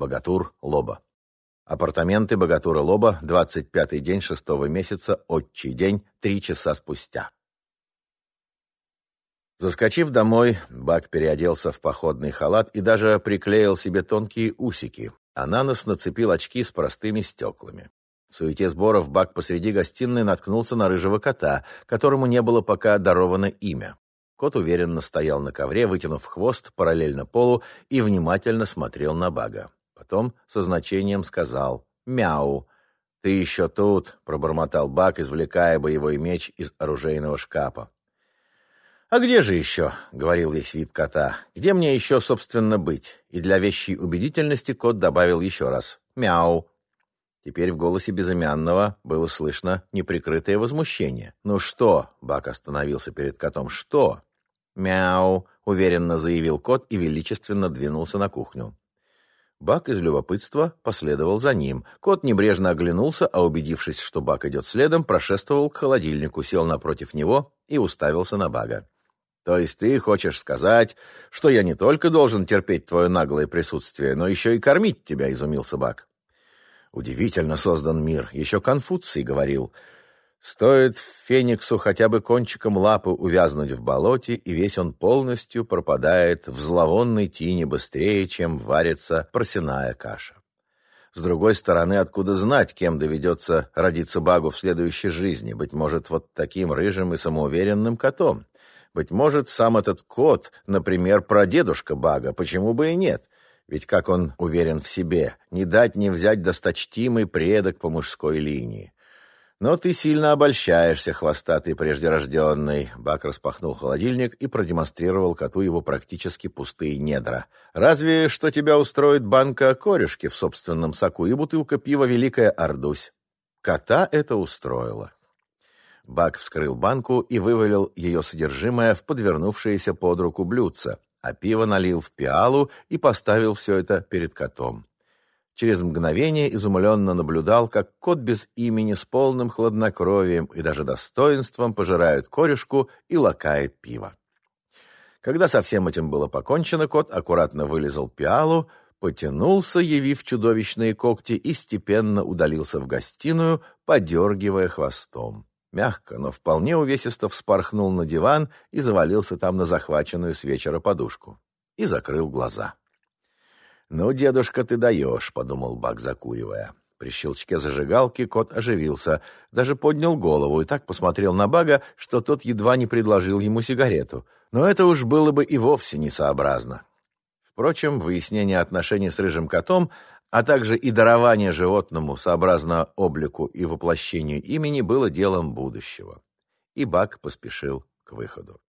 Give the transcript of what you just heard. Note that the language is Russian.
Богатур Лоба. Апартаменты Богатура Лоба, 25-й день шестого месяца, отчий день, три часа спустя. Заскочив домой, Бак переоделся в походный халат и даже приклеил себе тонкие усики, а на нос нацепил очки с простыми стеклами. В суете сборов Бак посреди гостиной наткнулся на рыжего кота, которому не было пока даровано имя. Кот уверенно стоял на ковре, вытянув хвост параллельно полу и внимательно смотрел на Бага. Потом со значением сказал «Мяу». «Ты еще тут», — пробормотал Бак, извлекая боевой меч из оружейного шкафа. «А где же еще?» — говорил весь вид кота. «Где мне еще, собственно, быть?» И для вещей убедительности кот добавил еще раз «Мяу». Теперь в голосе безымянного было слышно неприкрытое возмущение. «Ну что?» — Бак остановился перед котом. «Что?» «Мяу!» — уверенно заявил кот и величественно двинулся на кухню. Бак из любопытства последовал за ним. Кот небрежно оглянулся, а убедившись, что Бак идет следом, прошествовал к холодильнику, сел напротив него и уставился на Бага. «То есть ты хочешь сказать, что я не только должен терпеть твое наглое присутствие, но еще и кормить тебя?» — изумился Бак. Удивительно создан мир. Еще Конфуций говорил, стоит фениксу хотя бы кончиком лапы увязнуть в болоте, и весь он полностью пропадает в зловонной тине быстрее, чем варится просяная каша. С другой стороны, откуда знать, кем доведется родиться Багу в следующей жизни? Быть может, вот таким рыжим и самоуверенным котом. Быть может, сам этот кот, например, прадедушка Бага, почему бы и нет? Ведь, как он уверен в себе, не дать не взять досточтимый предок по мужской линии. Но ты сильно обольщаешься, хвостатый преждерожденный. Бак распахнул холодильник и продемонстрировал коту его практически пустые недра. Разве что тебя устроит банка корюшки в собственном соку и бутылка пива «Великая Ордусь». Кота это устроило. Бак вскрыл банку и вывалил ее содержимое в подвернувшееся под руку блюдце а пиво налил в пиалу и поставил все это перед котом. Через мгновение изумленно наблюдал, как кот без имени с полным хладнокровием и даже достоинством пожирает корешку и лакает пиво. Когда со всем этим было покончено, кот аккуратно вылезал пиалу, потянулся, явив чудовищные когти, и степенно удалился в гостиную, подергивая хвостом. Мягко, но вполне увесисто вспорхнул на диван и завалился там на захваченную с вечера подушку. И закрыл глаза. «Ну, дедушка, ты даешь», — подумал Бак, закуривая. При щелчке зажигалки кот оживился, даже поднял голову и так посмотрел на Бага, что тот едва не предложил ему сигарету. Но это уж было бы и вовсе несообразно. Впрочем, выяснение отношений с рыжим котом а также и дарование животному сообразно облику и воплощению имени было делом будущего. И Бак поспешил к выходу.